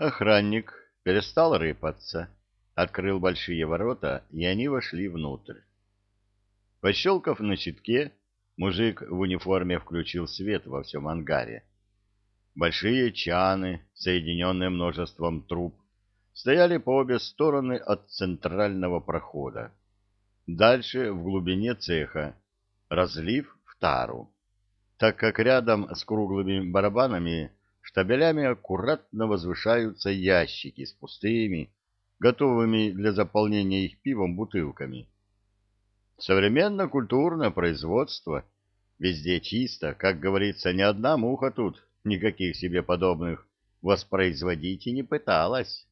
Охранник перестал рыпаться, открыл большие ворота, и они вошли внутрь. Пощелкав на щитке, мужик в униформе включил свет во всем ангаре. Большие чаны, соединенные множеством труб, стояли по обе стороны от центрального прохода. Дальше, в глубине цеха, разлив в тару, так как рядом с круглыми барабанами штабелями аккуратно возвышаются ящики с пустыми, готовыми для заполнения их пивом бутылками. Современное культурное производство, везде чисто, как говорится, ни одна муха тут никаких себе подобных воспроизводить и не пыталась.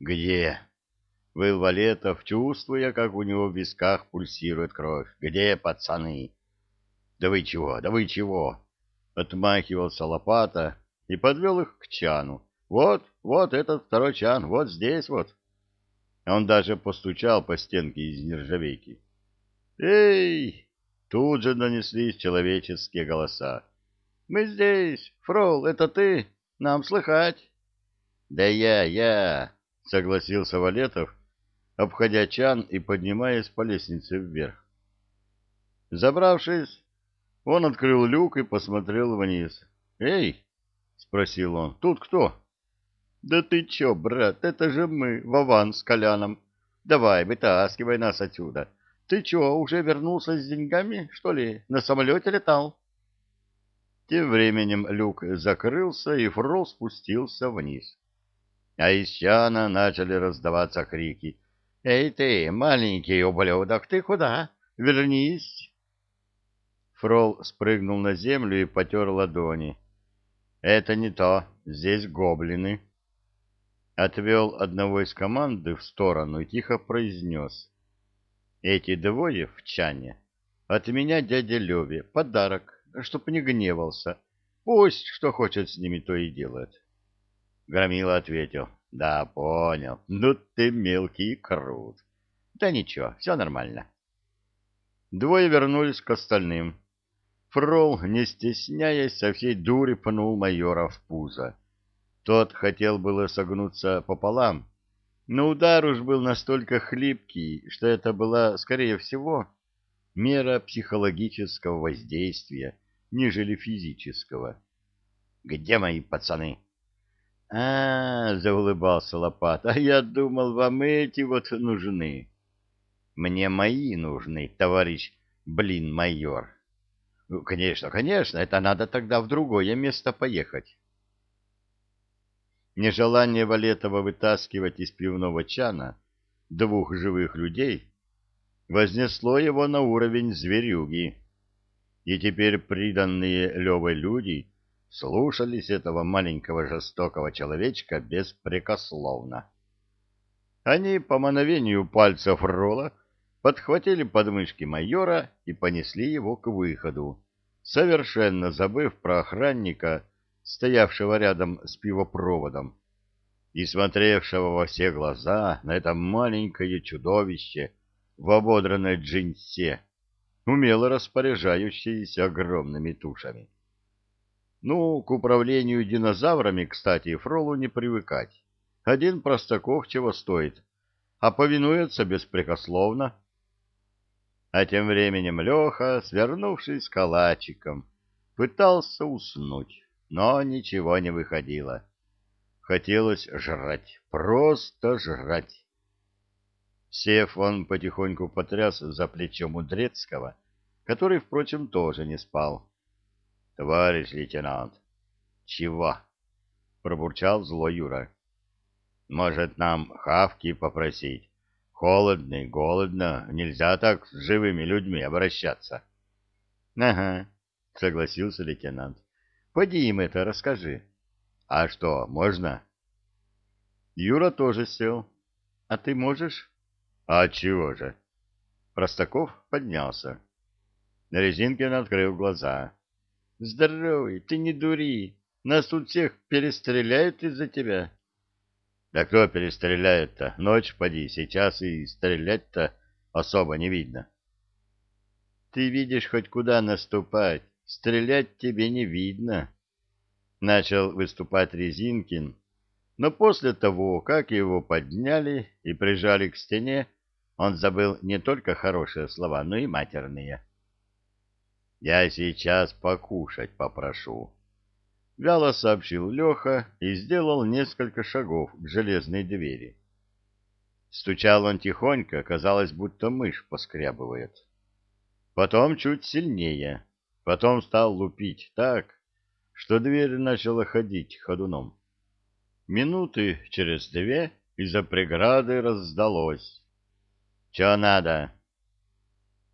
«Где?» — выл Валетов, чувствуя, как у него в висках пульсирует кровь. «Где пацаны?» «Да вы чего, да вы чего?» — отмахивался лопата и подвел их к чану. «Вот, вот этот второй чан, вот здесь вот». Он даже постучал по стенке из нержавейки. «Эй!» — тут же донеслись человеческие голоса. «Мы здесь! Фрол, это ты? Нам слыхать!» «Да я, я!» — согласился Валетов, обходя чан и поднимаясь по лестнице вверх. Забравшись, он открыл люк и посмотрел вниз. «Эй!» — спросил он. «Тут кто?» «Да ты чё, брат, это же мы, Вован с Коляном. Давай, вытаскивай нас отсюда. Ты чё, уже вернулся с деньгами, что ли? На самолете летал?» Тем временем люк закрылся, и Фрол спустился вниз. А из чана начали раздаваться крики. «Эй ты, маленький ублюдок, ты куда? Вернись!» Фрол спрыгнул на землю и потер ладони. «Это не то, здесь гоблины». Отвел одного из команды в сторону и тихо произнес. «Эти двое в чане. От меня дядя Леве подарок, чтоб не гневался. Пусть что хочет с ними, то и делает». Громила ответил. «Да, понял. Ну ты мелкий и крут. Да ничего, все нормально». Двое вернулись к остальным. Фрол, не стесняясь, со всей дури пнул майора в пузо. Тот хотел было согнуться пополам, но удар уж был настолько хлипкий, что это была, скорее всего, мера психологического воздействия, нежели физического. «Где мои пацаны?» «А, — заулыбался Лопат, — а я думал, вам эти вот нужны». «Мне мои нужны, товарищ, блин, майор». Ну, конечно, конечно, это надо тогда в другое место поехать. Нежелание Валетова вытаскивать из пивного чана двух живых людей вознесло его на уровень зверюги, и теперь приданные Левой люди слушались этого маленького жестокого человечка беспрекословно. Они по мановению пальцев Рола подхватили подмышки майора и понесли его к выходу, совершенно забыв про охранника, стоявшего рядом с пивопроводом и смотревшего во все глаза на это маленькое чудовище в ободранной джинсе, умело распоряжающееся огромными тушами. Ну, к управлению динозаврами, кстати, Фролу не привыкать. Один Простаков чего стоит, а повинуется беспрекословно. А тем временем Леха, свернувшись калачиком, пытался уснуть, но ничего не выходило. Хотелось жрать, просто жрать. Сев, он потихоньку потряс за плечо Мудрецкого, который, впрочем, тоже не спал. — Товарищ лейтенант. — Чего? — пробурчал злой Юра. — Может, нам хавки попросить? Холодно и голодно, нельзя так с живыми людьми обращаться. — Ага, — согласился лейтенант. — Поди им это расскажи. — А что, можно? Юра тоже сел. — А ты можешь? — А чего же? Простаков поднялся. Резинкин открыл глаза. — Здоровый, ты не дури. Нас тут всех перестреляют из-за тебя. Да кто перестреляет-то? Ночь поди, сейчас и стрелять-то особо не видно. Ты видишь хоть куда наступать, стрелять тебе не видно. Начал выступать Резинкин, Но после того, как его подняли и прижали к стене, он забыл не только хорошие слова, но и матерные. «Я сейчас покушать попрошу», — вяло сообщил Леха и сделал несколько шагов к железной двери. Стучал он тихонько, казалось, будто мышь поскрябывает. Потом чуть сильнее, потом стал лупить так, что дверь начала ходить ходуном. Минуты через две из-за преграды раздалось. — Чё надо?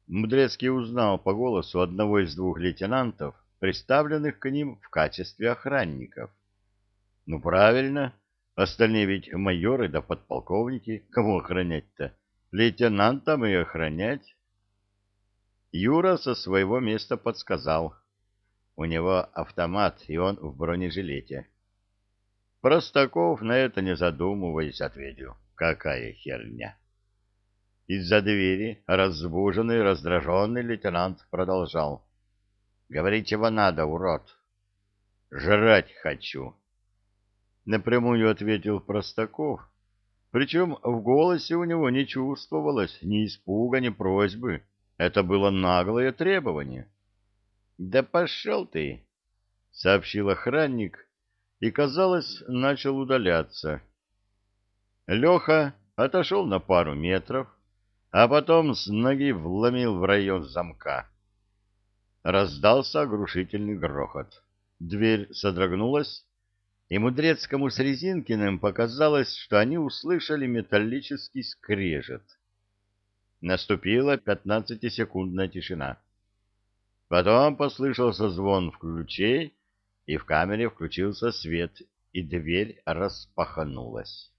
Мудрецкий узнал по голосу одного из двух лейтенантов, представленных к ним в качестве охранников. — Ну, правильно, остальные ведь майоры да подполковники, кому охранять-то? Лейтенантам и охранять. Юра со своего места подсказал — у него автомат, и он в бронежилете. Простаков на это не задумываясь ответил. Какая херня! Из-за двери разбуженный, раздраженный лейтенант продолжал. — Говори, чего надо, урод. — Жрать хочу. Напрямую ответил Простаков, причем в голосе у него не чувствовалось ни испуга, ни просьбы. Это было наглое требование. — Да пошел ты! — сообщил охранник и, казалось, начал удаляться. Леха отошел на пару метров, а потом с ноги вломил в район замка. Раздался оглушительный грохот. Дверь содрогнулась, и Мудрецкому с Резинкиным показалось, что они услышали металлический скрежет. Наступила пятнадцатисекундная тишина. Потом послышался звон ключей, и в камере включился свет, и дверь распахнулась.